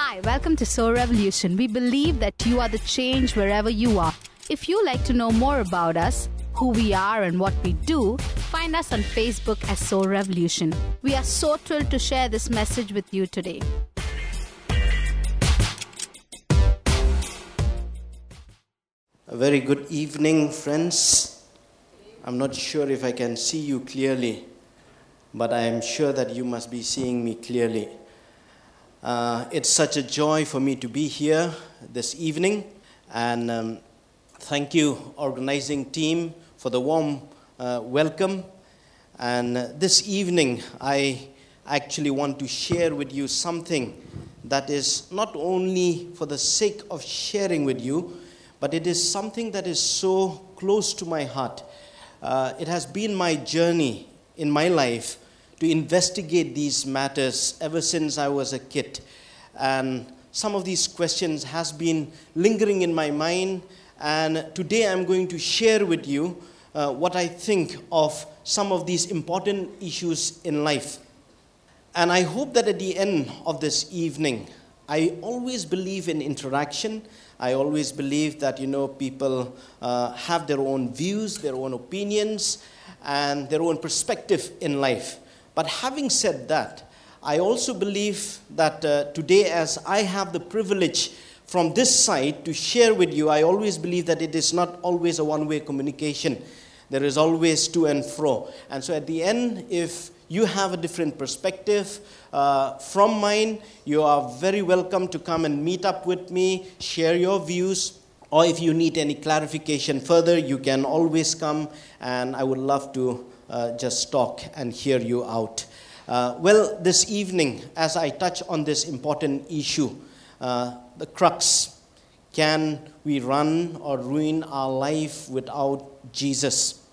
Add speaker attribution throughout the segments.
Speaker 1: Hi, welcome to Soul Revolution. We believe that you are the change wherever you are. If you like to know more about us, who we are, and what we do, find us on Facebook as Soul Revolution. We are so thrilled to share this message with you today.
Speaker 2: A very good evening, friends. I'm not sure if I can see you clearly, but I am sure that you must be seeing me clearly. Uh, it's such a joy for me to be here this evening, and um, thank you, organizing team, for the warm uh, welcome. And uh, this evening, I actually want to share with you something that is not only for the sake of sharing with you, but it is something that is so close to my heart. Uh, it has been my journey in my life to investigate these matters ever since I was a kid. And some of these questions has been lingering in my mind and today I'm going to share with you uh, what I think of some of these important issues in life. And I hope that at the end of this evening, I always believe in interaction. I always believe that, you know, people uh, have their own views, their own opinions, and their own perspective in life. But having said that, I also believe that uh, today, as I have the privilege from this side to share with you, I always believe that it is not always a one way communication. There is always to and fro. And so at the end, if you have a different perspective uh, from mine, you are very welcome to come and meet up with me, share your views, or if you need any clarification further, you can always come, and I would love to uh, just talk and hear you out. Uh, well, this evening, as I touch on this important issue, uh, the crux can we run or ruin our life without Jesus?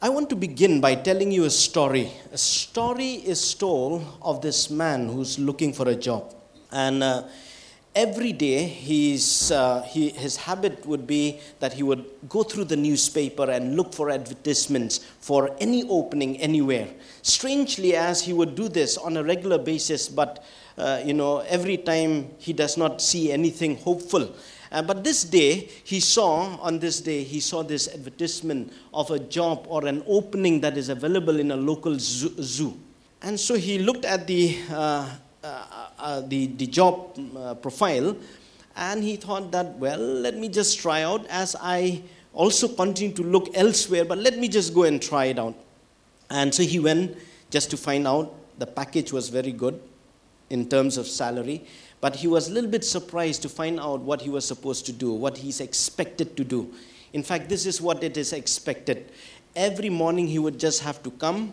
Speaker 2: I want to begin by telling you a story. A story is told of this man who's looking for a job. And uh, every day, he's, uh, he, his habit would be that he would go through the newspaper and look for advertisements for any opening anywhere. Strangely, as he would do this on a regular basis, but uh, you know, every time he does not see anything hopeful. Uh, but this day, he saw, on this day, he saw this advertisement of a job or an opening that is available in a local zoo. And so he looked at the, uh the, the job uh, profile and he thought that, well, let me just try out as I also continue to look elsewhere, but let me just go and try it out. And so he went just to find out the package was very good in terms of salary. But he was a little bit surprised to find out what he was supposed to do, what he's expected to do. In fact, this is what it is expected. Every morning he would just have to come,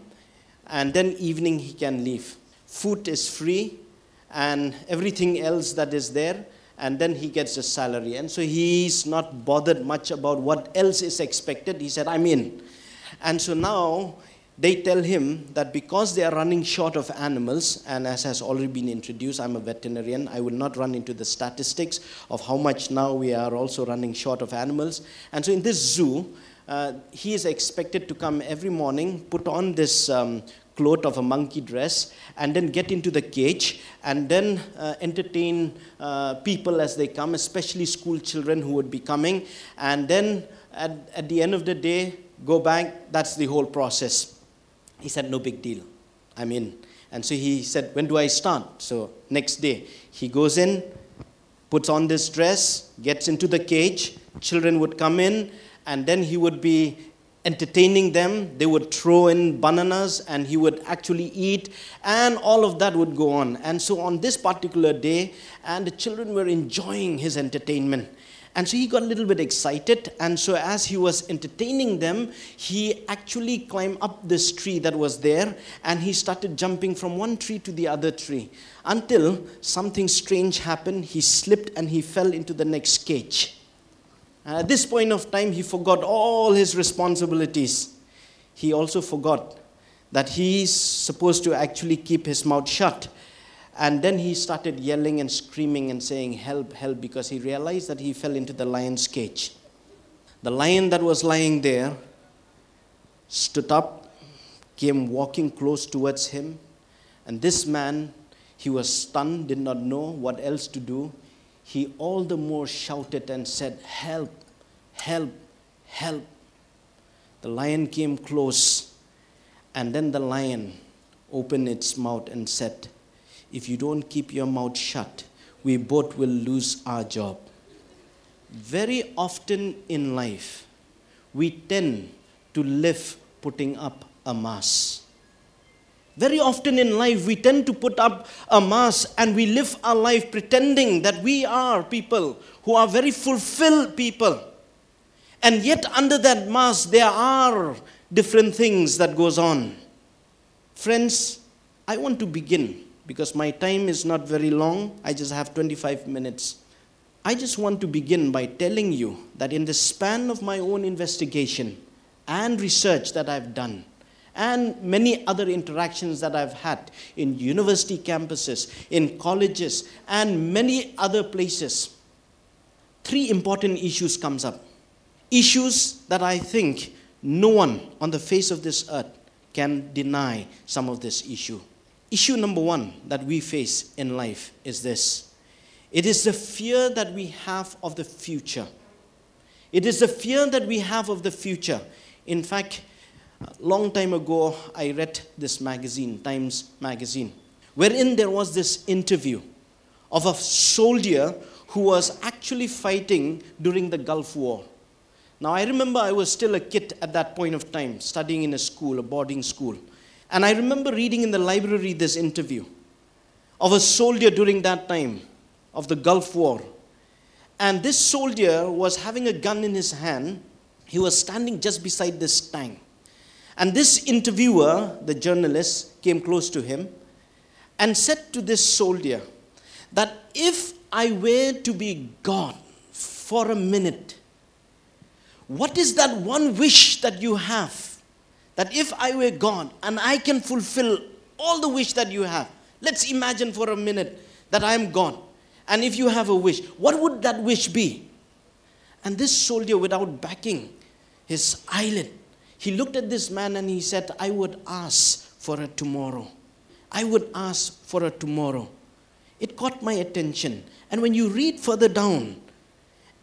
Speaker 2: and then evening he can leave. Food is free, and everything else that is there, and then he gets a salary. And so he's not bothered much about what else is expected. He said, I'm in. And so now they tell him that because they are running short of animals, and as has already been introduced, I'm a veterinarian, I will not run into the statistics of how much now we are also running short of animals. And so in this zoo, uh, he is expected to come every morning, put on this um, cloth of a monkey dress, and then get into the cage, and then uh, entertain uh, people as they come, especially school children who would be coming, and then at, at the end of the day, go back. That's the whole process. He said, No big deal. I'm in. And so he said, When do I start? So next day, he goes in, puts on this dress, gets into the cage. Children would come in, and then he would be entertaining them. They would throw in bananas, and he would actually eat, and all of that would go on. And so on this particular day, and the children were enjoying his entertainment. And so he got a little bit excited. And so as he was entertaining them, he actually climbed up this tree that was there and he started jumping from one tree to the other tree until something strange happened. He slipped and he fell into the next cage. And at this point of time, he forgot all his responsibilities. He also forgot that he's supposed to actually keep his mouth shut and then he started yelling and screaming and saying, Help, help, because he realized that he fell into the lion's cage. The lion that was lying there stood up, came walking close towards him, and this man, He was stunned, did not know what else to do. He all the more shouted and said, Help, help, help. The lion came close, and then the lion opened its mouth and said, If you don't keep your mouth shut, we both will lose our job. Very often in life, we tend to live putting up a mask. Very often in life, we tend to put up a mask and we live our life pretending that we are people who are very fulfilled people. And yet, under that mask, there are different things that goes on. Friends, I want to begin because my time is not very long. I just have 25 minutes. I just want to begin by telling you that in the span of my own investigation and research that I've done, and many other interactions that I've had in university campuses, in colleges, and many other places, three important issues comes up. Issues that I think no one on the face of this earth can deny some of this issue. Issue number one that we face in life is this it is the fear that we have of the future. It is the fear that we have of the future. In fact, a long time ago, I read this magazine, Times Magazine, wherein there was this interview of a soldier who was actually fighting during the Gulf War. Now, I remember I was still a kid at that point of time, studying in a school, a boarding school. And I remember reading in the library this interview of a soldier during that time of the Gulf War. And this soldier was having a gun in his hand. He was standing just beside this tank. And this interviewer, the journalist, came close to him and said to this soldier that if I were to be gone for a minute, what is that one wish that you have? That if I were gone and I can fulfill all the wish that you have, let's imagine for a minute that I am gone. And if you have a wish, what would that wish be? And this soldier, without backing his eyelid, he looked at this man and he said, I would ask for a tomorrow. I would ask for a tomorrow. It caught my attention. And when you read further down,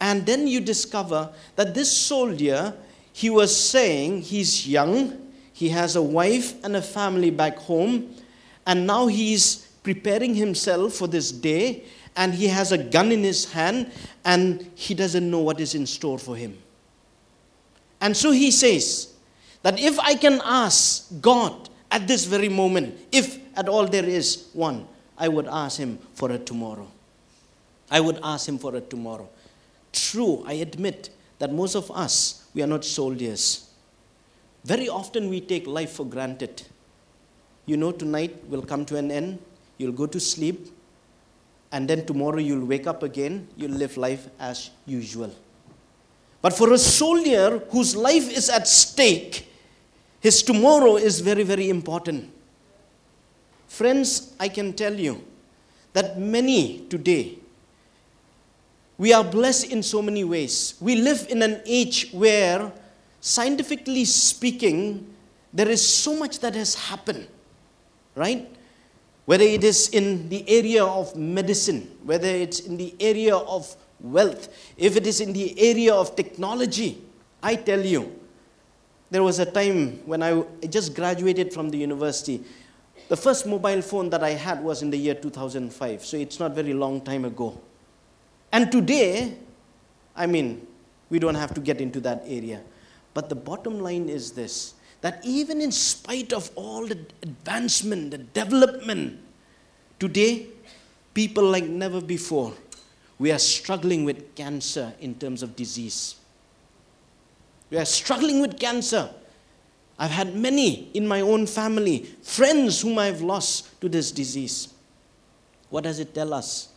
Speaker 2: and then you discover that this soldier, he was saying he's young, he has a wife and a family back home, and now he's preparing himself for this day, and he has a gun in his hand, and he doesn't know what is in store for him. And so he says, that if I can ask God at this very moment, if at all there is one, I would ask Him for a tomorrow. I would ask Him for a tomorrow. True, I admit that most of us, we are not soldiers. Very often we take life for granted. You know, tonight will come to an end, you'll go to sleep, and then tomorrow you'll wake up again, you'll live life as usual. But for a soldier whose life is at stake, his tomorrow is very, very important. Friends, I can tell you that many today, we are blessed in so many ways. We live in an age where, scientifically speaking, there is so much that has happened, right? Whether it is in the area of medicine, whether it's in the area of wealth, if it is in the area of technology, I tell you, there was a time when I just graduated from the university. The first mobile phone that I had was in the year 2005, so it's not very long time ago. And today, I mean, we don't have to get into that area. But the bottom line is this that even in spite of all the advancement, the development, today, people like never before, we are struggling with cancer in terms of disease. We are struggling with cancer. I've had many in my own family, friends whom I've lost to this disease. What does it tell us?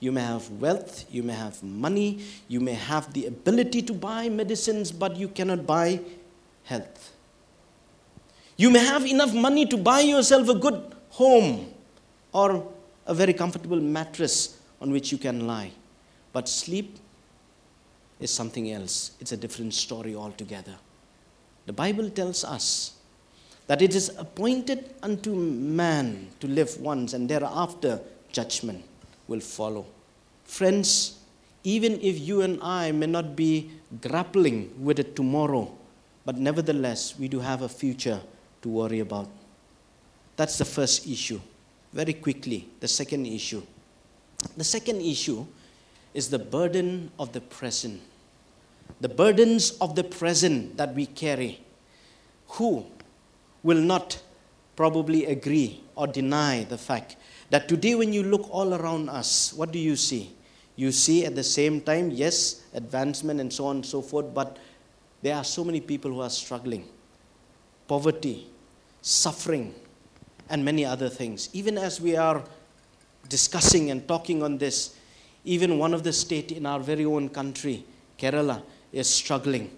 Speaker 2: You may have wealth, you may have money, you may have the ability to buy medicines, but you cannot buy health. You may have enough money to buy yourself a good home or a very comfortable mattress on which you can lie, but sleep is something else. It's a different story altogether. The Bible tells us that it is appointed unto man to live once, and thereafter judgment will follow. Friends, even if you and I may not be grappling with it tomorrow, but nevertheless, we do have a future to worry about. That's the first issue. Very quickly, the second issue. The second issue is the burden of the present. The burdens of the present that we carry. Who will not probably agree or deny the fact that today, when you look all around us, what do you see? You see at the same time, yes, advancement and so on and so forth, but there are so many people who are struggling. Poverty, suffering, and many other things. Even as we are discussing and talking on this, even one of the state in our very own country, Kerala, is struggling,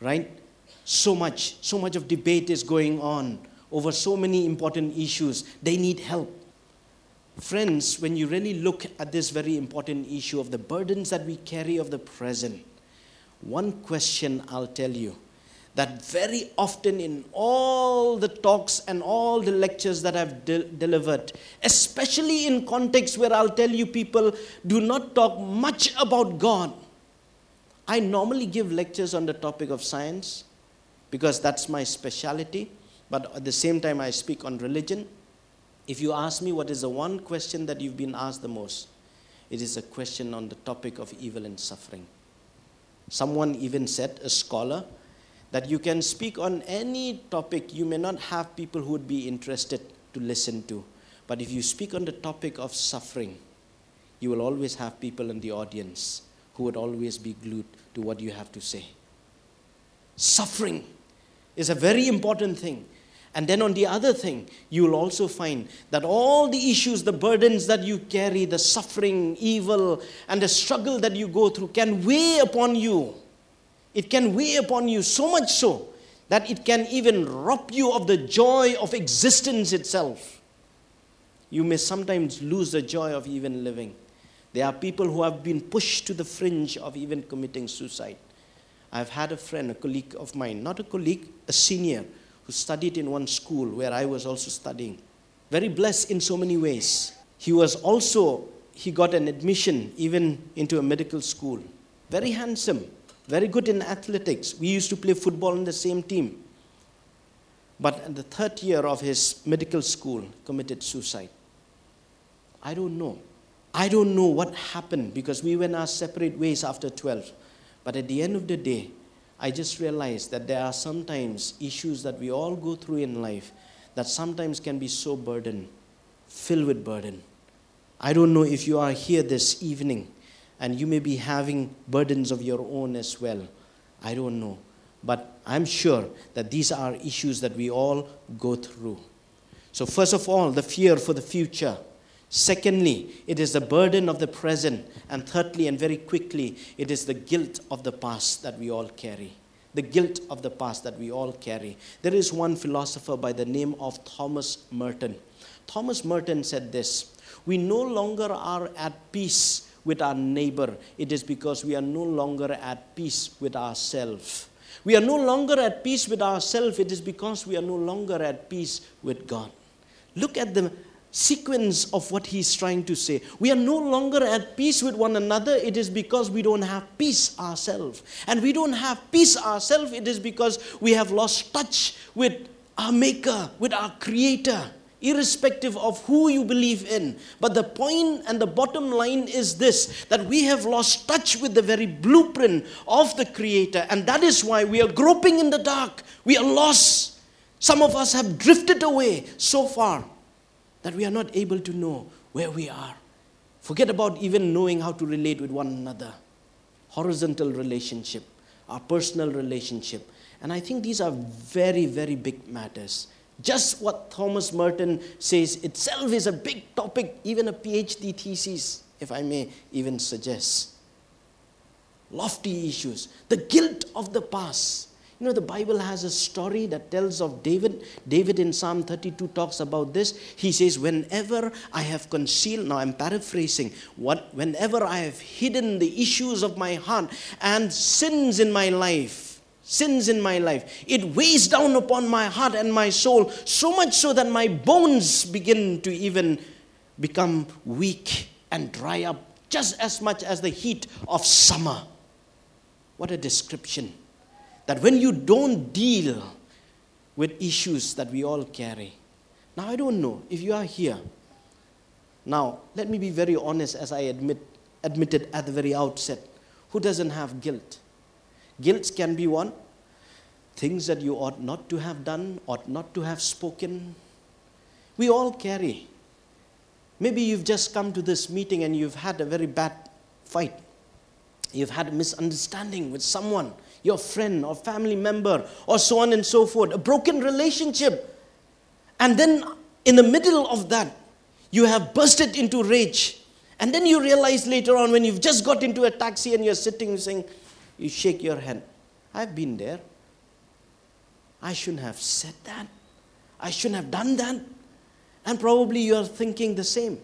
Speaker 2: right? So much, so much of debate is going on over so many important issues. They need help. Friends, when you really look at this very important issue of the burdens that we carry of the present, one question I'll tell you that very often in all the talks and all the lectures that I've de- delivered, especially in contexts where I'll tell you people do not talk much about God. I normally give lectures on the topic of science because that's my specialty, but at the same time, I speak on religion. If you ask me what is the one question that you've been asked the most, it is a question on the topic of evil and suffering. Someone even said, a scholar, that you can speak on any topic. You may not have people who would be interested to listen to. But if you speak on the topic of suffering, you will always have people in the audience who would always be glued to what you have to say. Suffering is a very important thing. And then on the other thing, you will also find that all the issues, the burdens that you carry, the suffering, evil, and the struggle that you go through can weigh upon you. It can weigh upon you so much so that it can even rob you of the joy of existence itself. You may sometimes lose the joy of even living. There are people who have been pushed to the fringe of even committing suicide. I've had a friend, a colleague of mine, not a colleague, a senior, who studied in one school where I was also studying. Very blessed in so many ways. He was also, he got an admission even into a medical school. Very handsome, very good in athletics. We used to play football in the same team. But in the third year of his medical school, committed suicide. I don't know. I don't know what happened because we went our separate ways after 12. But at the end of the day, I just realized that there are sometimes issues that we all go through in life that sometimes can be so burdened, filled with burden. I don't know if you are here this evening and you may be having burdens of your own as well. I don't know. But I'm sure that these are issues that we all go through. So, first of all, the fear for the future. Secondly, it is the burden of the present. And thirdly, and very quickly, it is the guilt of the past that we all carry. The guilt of the past that we all carry. There is one philosopher by the name of Thomas Merton. Thomas Merton said this We no longer are at peace with our neighbor, it is because we are no longer at peace with ourselves. We are no longer at peace with ourselves, it is because we are no longer at peace with God. Look at the sequence of what he's trying to say. We are no longer at peace with one another. It is because we don't have peace ourselves. And we don't have peace ourselves. It is because we have lost touch with our Maker, with our Creator, irrespective of who you believe in. But the point and the bottom line is this that we have lost touch with the very blueprint of the Creator. And that is why we are groping in the dark. We are lost. Some of us have drifted away so far that we are not able to know where we are. Forget about even knowing how to relate with one another. Horizontal relationship, our personal relationship. And I think these are very, very big matters. Just what Thomas Merton says itself is a big topic, even a PhD thesis, if I may even suggest. Lofty issues, the guilt of the past you know, the Bible has a story that tells of David. David in Psalm 32 talks about this. He says, Whenever I have concealed, now I'm paraphrasing, what, whenever I have hidden the issues of my heart and sins in my life, sins in my life. It weighs down upon my heart and my soul, so much so that my bones begin to even become weak and dry up just as much as the heat of summer. What a description. That when you don't deal with issues that we all carry. Now, I don't know if you are here. Now, let me be very honest as I admit, admitted at the very outset. Who doesn't have guilt? Guilt can be one. Things that you ought not to have done, ought not to have spoken. We all carry. Maybe you've just come to this meeting and you've had a very bad fight. You've had a misunderstanding with someone, your friend or family member, or so on and so forth, a broken relationship. And then in the middle of that, you have bursted into rage. And then you realize later on when you've just got into a taxi and you're sitting saying, you shake your hand. I've been there. I shouldn't have said that. I shouldn't have done that. And probably you are thinking the same.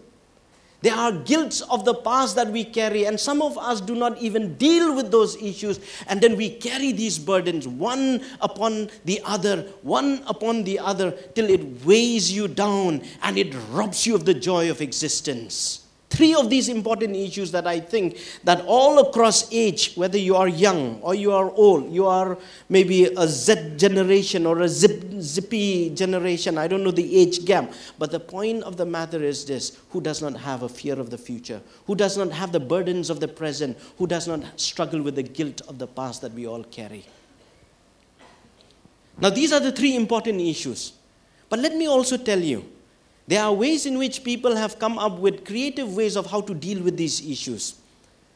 Speaker 2: There are guilts of the past that we carry, and some of us do not even deal with those issues. And then we carry these burdens one upon the other, one upon the other, till it weighs you down and it robs you of the joy of existence. Three of these important issues that I think that all across age, whether you are young or you are old, you are maybe a Z generation or a zip, zippy generation, I don't know the age gap, but the point of the matter is this who does not have a fear of the future, who does not have the burdens of the present, who does not struggle with the guilt of the past that we all carry. Now, these are the three important issues. But let me also tell you there are ways in which people have come up with creative ways of how to deal with these issues.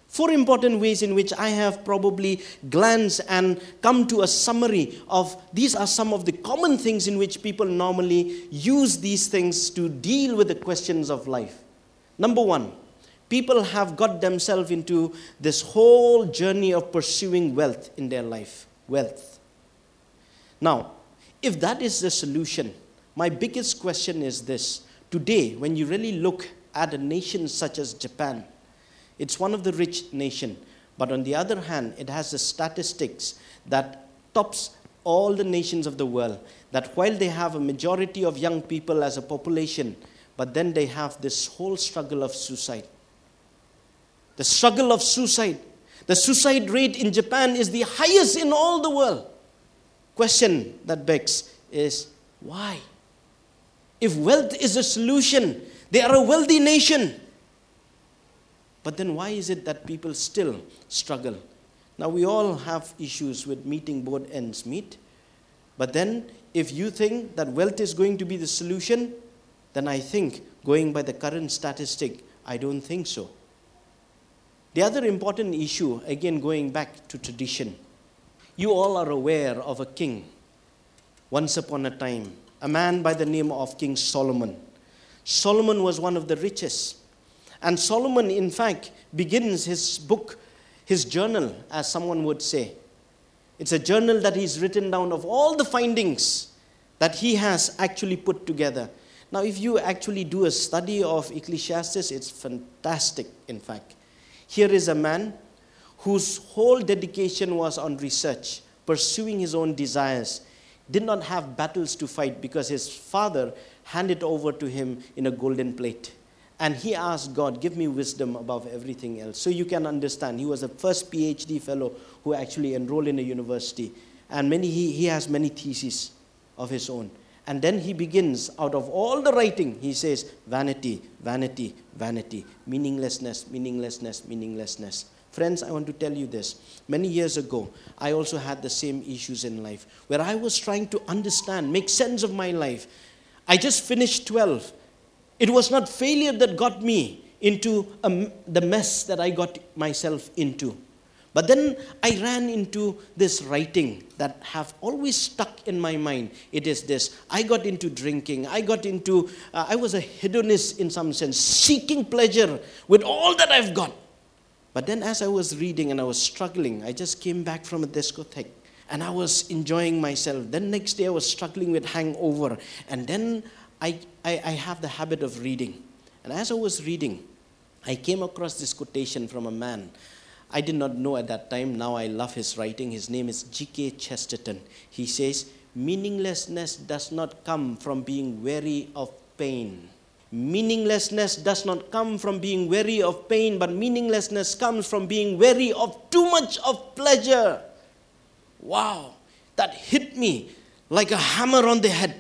Speaker 2: Four important ways in which I have probably glanced and come to a summary of these are some of the common things in which people normally use these things to deal with the questions of life. Number one, people have got themselves into this whole journey of pursuing wealth in their life. Wealth. Now, if that is the solution, my biggest question is this. Today, when you really look at a nation such as Japan, it's one of the rich nation, but on the other hand, it has the statistics that tops all the nations of the world. That while they have a majority of young people as a population, but then they have this whole struggle of suicide. The struggle of suicide. The suicide rate in Japan is the highest in all the world. Question that begs is why? If wealth is a solution, they are a wealthy nation. But then why is it that people still struggle? Now, we all have issues with meeting both ends meet. But then, if you think that wealth is going to be the solution, then I think, going by the current statistic, I don't think so. The other important issue, again going back to tradition, you all are aware of a king once upon a time a man by the name of King Solomon. Solomon was one of the richest. And Solomon, in fact, begins his book, his journal, as someone would say. It's a journal that he's written down of all the findings that he has actually put together. Now, if you actually do a study of Ecclesiastes, it's fantastic, in fact. Here is a man whose whole dedication was on research, pursuing his own desires, did not have battles to fight because his father handed over to him in a golden plate. And he asked God, Give me wisdom above everything else. So you can understand. He was the first PhD fellow who actually enrolled in a university. And many, he, he has many theses of his own. And then he begins, out of all the writing, he says, Vanity, vanity, vanity, meaninglessness, meaninglessness, meaninglessness. Friends, I want to tell you this. Many years ago, I also had the same issues in life where I was trying to understand, make sense of my life. I just finished 12. It was not failure that got me into a, the mess that I got myself into. But then I ran into this writing that have always stuck in my mind. It is this I got into drinking. I got into, uh, I was a hedonist in some sense, seeking pleasure with all that I've got. But then, as I was reading and I was struggling, I just came back from a discotheque and I was enjoying myself. Then, next day, I was struggling with hangover. And then I, I, I have the habit of reading. And as I was reading, I came across this quotation from a man. I did not know at that time. Now I love his writing. His name is G.K. Chesterton. He says, Meaninglessness does not come from being weary of pain. Meaninglessness does not come from being weary of pain, but meaninglessness comes from being weary of too much of pleasure. Wow, that hit me like a hammer on the head.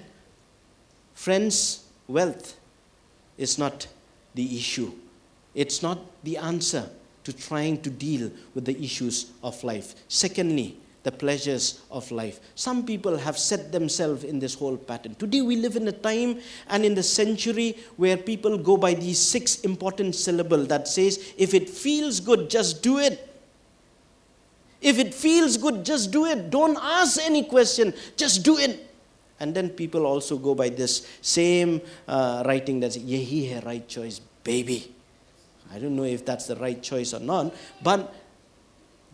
Speaker 2: Friends, wealth is not the issue, it's not the answer to trying to deal with the issues of life. Secondly, the pleasures of life. Some people have set themselves in this whole pattern. Today we live in a time and in the century where people go by these six important syllables that says if it feels good just do it. If it feels good just do it. Don't ask any question, just do it. And then people also go by this same uh, writing that's yehi hai right choice baby. I don't know if that's the right choice or not, but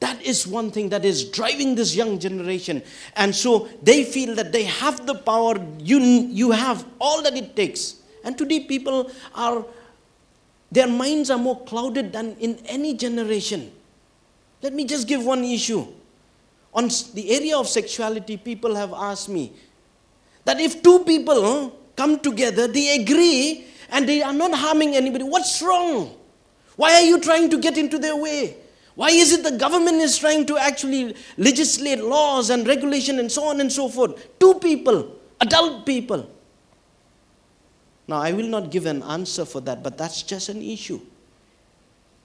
Speaker 2: that is one thing that is driving this young generation. And so they feel that they have the power, you, you have all that it takes. And today people are, their minds are more clouded than in any generation. Let me just give one issue. On the area of sexuality, people have asked me that if two people come together, they agree and they are not harming anybody, what's wrong? Why are you trying to get into their way? Why is it the government is trying to actually legislate laws and regulation and so on and so forth? Two people, adult people. Now, I will not give an answer for that, but that's just an issue.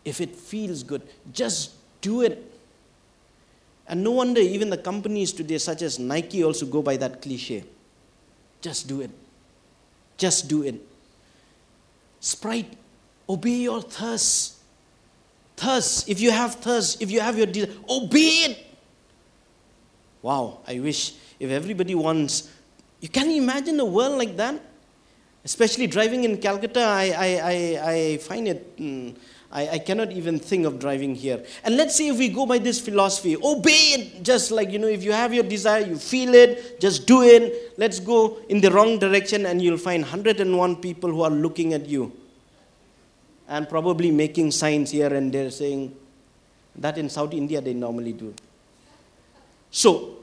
Speaker 2: If it feels good, just do it. And no wonder even the companies today, such as Nike, also go by that cliche. Just do it. Just do it. Sprite, obey your thirst. Thirst, if you have thirst, if you have your desire, obey it. Wow, I wish if everybody wants, you can imagine a world like that? Especially driving in Calcutta, I, I, I, I find it, mm, I, I cannot even think of driving here. And let's say if we go by this philosophy, obey it, just like, you know, if you have your desire, you feel it, just do it. Let's go in the wrong direction, and you'll find 101 people who are looking at you and probably making signs here and there saying that in South India they normally do. So,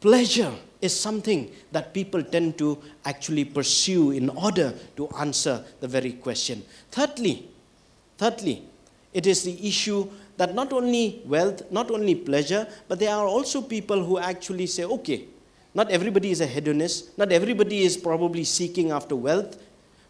Speaker 2: pleasure is something that people tend to actually pursue in order to answer the very question. Thirdly, thirdly, it is the issue that not only wealth, not only pleasure, but there are also people who actually say, okay, not everybody is a hedonist, not everybody is probably seeking after wealth,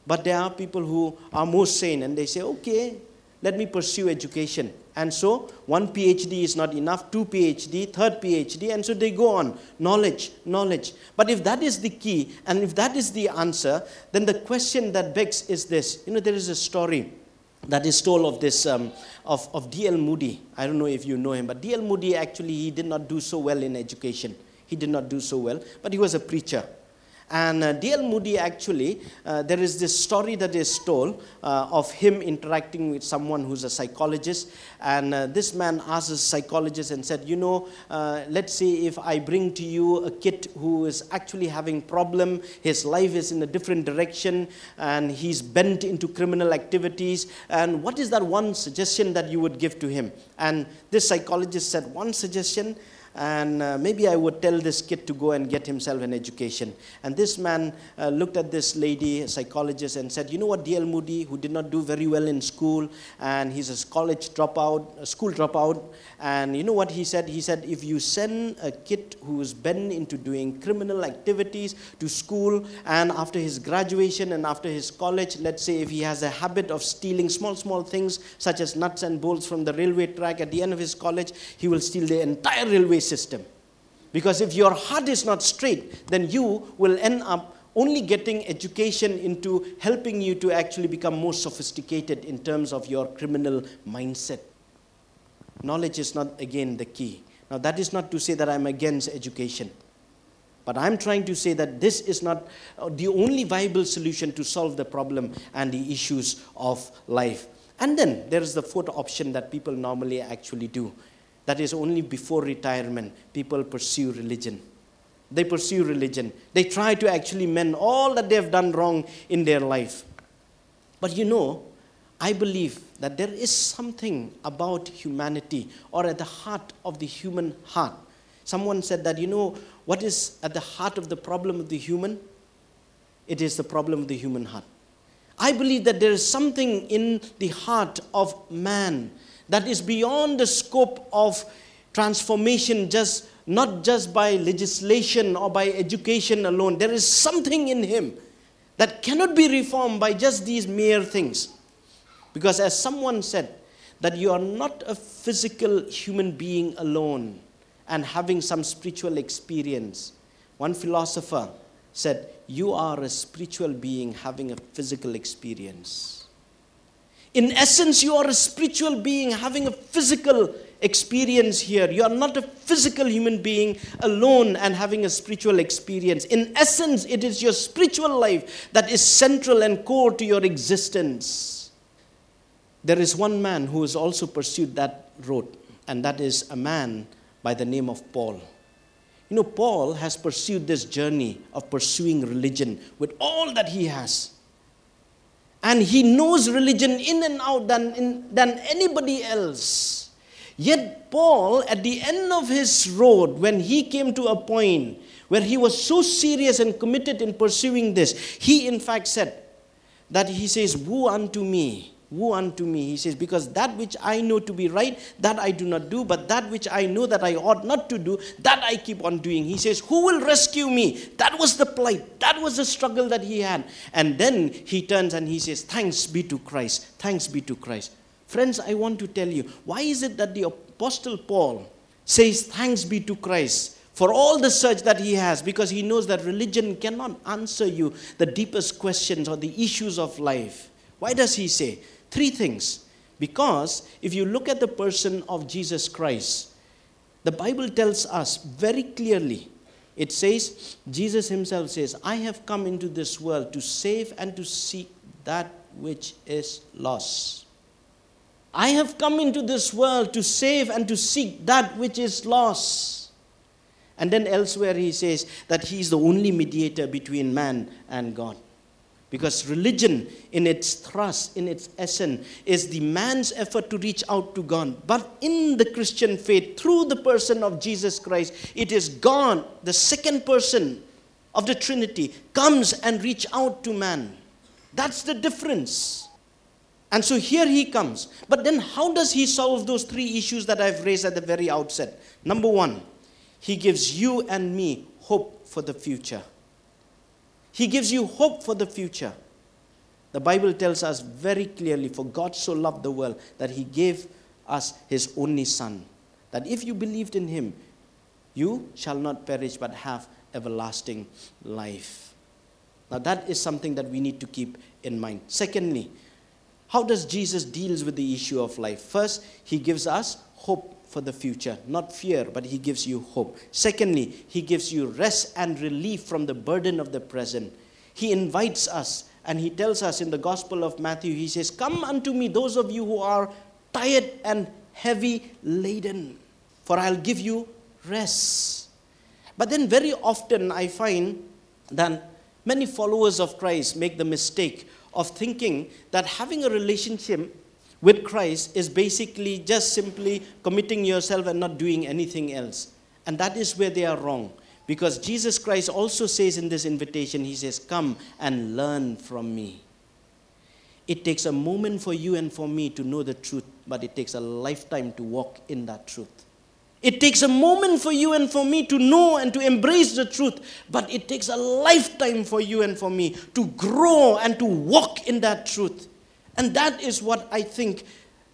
Speaker 2: but there are people who are more sane and they say, okay, let me pursue education. And so, one PhD is not enough, two PhD, third PhD, and so they go on. Knowledge, knowledge. But if that is the key, and if that is the answer, then the question that begs is this. You know, there is a story that is told of this, um, of, of D.L. Moody. I don't know if you know him, but D.L. Moody actually, he did not do so well in education. He did not do so well, but he was a preacher. And uh, D.L. Moody actually, uh, there is this story that is told uh, of him interacting with someone who's a psychologist. And uh, this man asked a psychologist and said, You know, uh, let's see if I bring to you a kid who is actually having problem, his life is in a different direction, and he's bent into criminal activities. And what is that one suggestion that you would give to him? And this psychologist said, One suggestion and uh, maybe I would tell this kid to go and get himself an education. And this man uh, looked at this lady, a psychologist, and said, You know what, D.L. Moody, who did not do very well in school, and he's a college dropout, a school dropout, and you know what he said? He said, If you send a kid who's been into doing criminal activities to school, and after his graduation and after his college, let's say if he has a habit of stealing small, small things such as nuts and bolts from the railway track at the end of his college, he will steal the entire railway system. Because if your heart is not straight, then you will end up only getting education into helping you to actually become more sophisticated in terms of your criminal mindset. Knowledge is not, again, the key. Now, that is not to say that I'm against education. But I'm trying to say that this is not uh, the only viable solution to solve the problem and the issues of life. And then there is the fourth option that people normally actually do, that is only before retirement, people pursue religion. They pursue religion. They try to actually mend all that they have done wrong in their life. But you know, I believe that there is something about humanity or at the heart of the human heart. Someone said that, you know, what is at the heart of the problem of the human? It is the problem of the human heart. I believe that there is something in the heart of man that is beyond the scope of transformation just not just by legislation or by education alone. There is something in him that cannot be reformed by just these mere things. Because as someone said that you are not a physical human being alone and having some spiritual experience. One philosopher said you are a spiritual being having a physical experience. In essence, you are a spiritual being having a physical experience here. You are not a physical human being alone and having a spiritual experience. In essence, it is your spiritual life that is central and core to your existence. There is one man who has also pursued that road, and that is a man by the name of Paul. You know, Paul has pursued this journey of pursuing religion with all that he has. And he knows religion in and out than, in, than anybody else. Yet, Paul, at the end of his road, when he came to a point where he was so serious and committed in pursuing this, he in fact said that he says, Woe unto me Woe unto me, he says, because that which I know to be right, that I do not do, but that which I know that I ought not to do, that I keep on doing. He says, Who will rescue me? That was the plight, that was the struggle that he had. And then he turns and he says, Thanks be to Christ, thanks be to Christ. Friends, I want to tell you, why is it that the Apostle Paul says, Thanks be to Christ? for all the search that he has because he knows that religion cannot answer you the deepest questions or the issues of life. Why does he say? Three things. Because if you look at the person of Jesus Christ, the Bible tells us very clearly it says, Jesus himself says, I have come into this world to save and to seek that which is lost. I have come into this world to save and to seek that which is lost. And then elsewhere he says that he is the only mediator between man and God. Because religion, in its thrust, in its essence, is the man's effort to reach out to God. But in the Christian faith, through the person of Jesus Christ, it is God, the second person of the Trinity, comes and reach out to man. That's the difference. And so here he comes. But then, how does he solve those three issues that I've raised at the very outset? Number one, he gives you and me hope for the future. He gives you hope for the future. The Bible tells us very clearly for God so loved the world that he gave us his only Son, that if you believed in him, you shall not perish but have everlasting life. Now that is something that we need to keep in mind. Secondly, how does Jesus deals with the issue of life? First, he gives us hope for the future. Not fear, but He gives you hope. Secondly, He gives you rest and relief from the burden of the present. He invites us and He tells us in the Gospel of Matthew, He says, Come unto me, those of you who are tired and heavy laden, for I'll give you rest. But then, very often, I find that many followers of Christ make the mistake of thinking that having a relationship with Christ is basically just simply committing yourself and not doing anything else. And that is where they are wrong. Because Jesus Christ also says in this invitation, He says, Come and learn from me. It takes a moment for you and for me to know the truth, but it takes a lifetime to walk in that truth. It takes a moment for you and for me to know and to embrace the truth, but it takes a lifetime for you and for me to grow and to walk in that truth. And that is what I think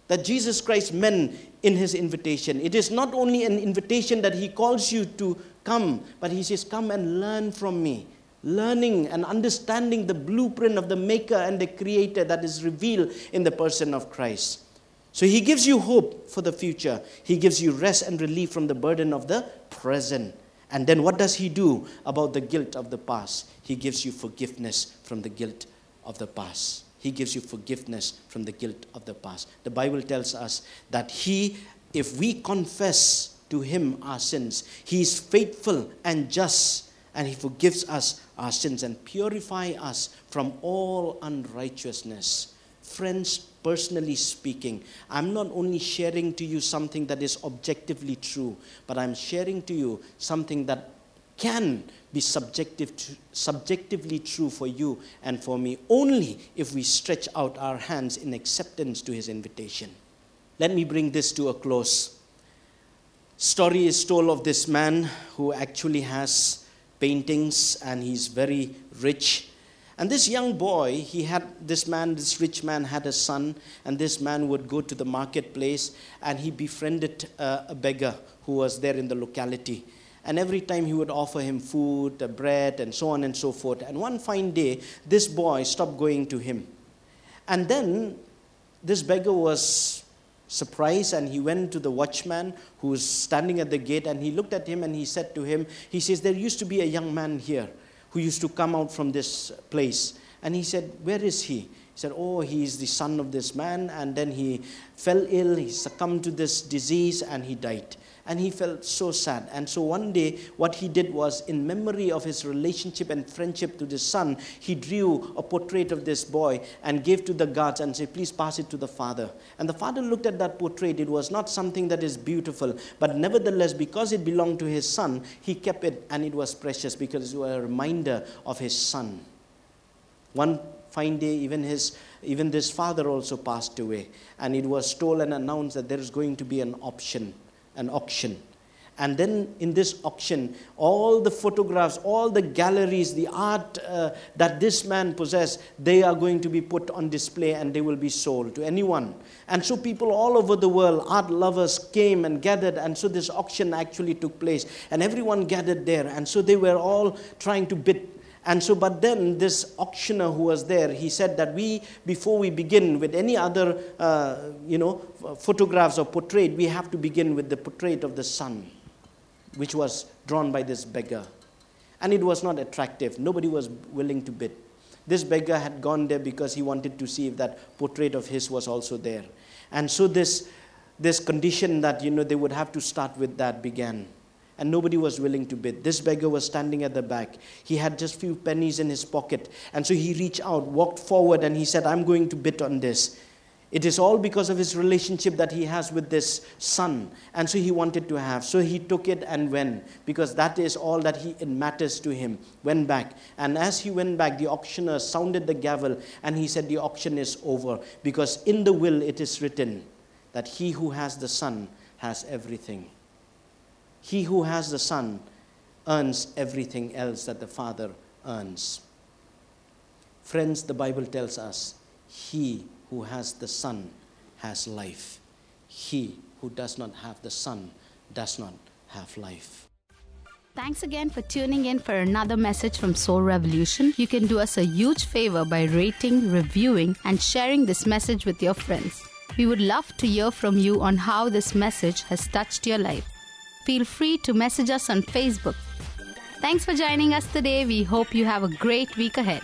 Speaker 2: that Jesus Christ meant in his invitation. It is not only an invitation that he calls you to come, but he says, Come and learn from me. Learning and understanding the blueprint of the Maker and the Creator that is revealed in the person of Christ. So he gives you hope for the future. He gives you rest and relief from the burden of the present. And then what does he do about the guilt of the past? He gives you forgiveness from the guilt of the past. He gives you forgiveness from the guilt of the past. The Bible tells us that He, if we confess to Him our sins, He is faithful and just, and He forgives us our sins and purify us from all unrighteousness. Friends, personally speaking. I'm not only sharing to you something that is objectively true, but I'm sharing to you something that can be subjective to, subjectively true for you and for me only if we stretch out our hands in acceptance to his invitation. Let me bring this to a close. Story is told of this man who actually has paintings and he's very rich. And this young boy, he had this man, this rich man had a son, and this man would go to the marketplace and he befriended a beggar who was there in the locality. And every time he would offer him food, bread, and so on and so forth. And one fine day, this boy stopped going to him. And then this beggar was surprised and he went to the watchman who was standing at the gate and he looked at him and he said to him, He says, There used to be a young man here who used to come out from this place. And he said, Where is he? He said, Oh, he is the son of this man. And then he fell ill, he succumbed to this disease, and he died and he felt so sad. And so one day, what he did was, in memory of his relationship and friendship to the son, he drew a portrait of this boy and gave to the guards and said, Please pass it to the father. And the father looked at that portrait. It was not something that is beautiful, but nevertheless, because it belonged to his son, he kept it and it was precious because it was a reminder of his son. One fine day, even his even this father also passed away, and it was told and announced that there is going to be an option an auction. And then in this auction, all the photographs, all the galleries, the art uh, that this man possessed, they are going to be put on display and they will be sold to anyone. And so people all over the world, art lovers, came and gathered. And so this auction actually took place. And everyone gathered there. And so they were all trying to bid and so, but then this auctioneer who was there, he said that we, before we begin with any other, uh, you know, photographs or portrait, we have to begin with the portrait of the son, which was drawn by this beggar. And it was not attractive. Nobody was willing to bid. This beggar had gone there because he wanted to see if that portrait of his was also there. And so this, this condition that, you know, they would have to start with that began and nobody was willing to bid. This beggar was standing at the back. He had just few pennies in his pocket. And so he reached out, walked forward, and he said, I'm going to bid on this. It is all because of his relationship that he has with this son. And so he wanted to have. So he took it and went because that is all that he, it matters to him. Went back. And as he went back, the auctioneer sounded the gavel and he said, The auction is over because in the will it is written that he who has the son has everything. He who has the Son earns everything else that the Father earns. Friends, the Bible tells us he who has the Son has life. He who does not have the Son does not have life.
Speaker 1: Thanks again for tuning in for another message from Soul Revolution. You can do us a huge favor by rating, reviewing, and sharing this message with your friends. We would love to hear from you on how this message has touched your life feel free to message us on Facebook. Thanks for joining us today. We hope you have a great week ahead.